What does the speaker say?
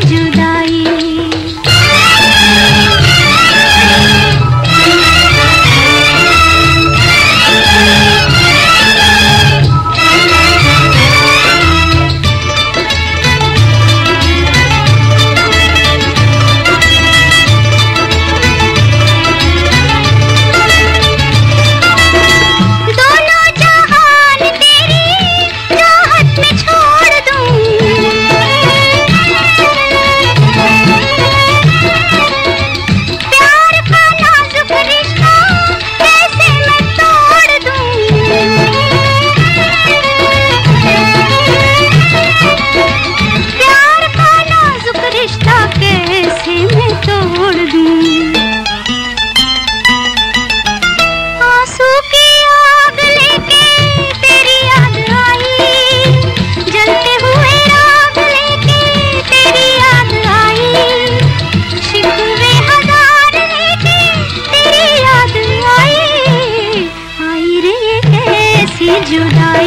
कैसी you know.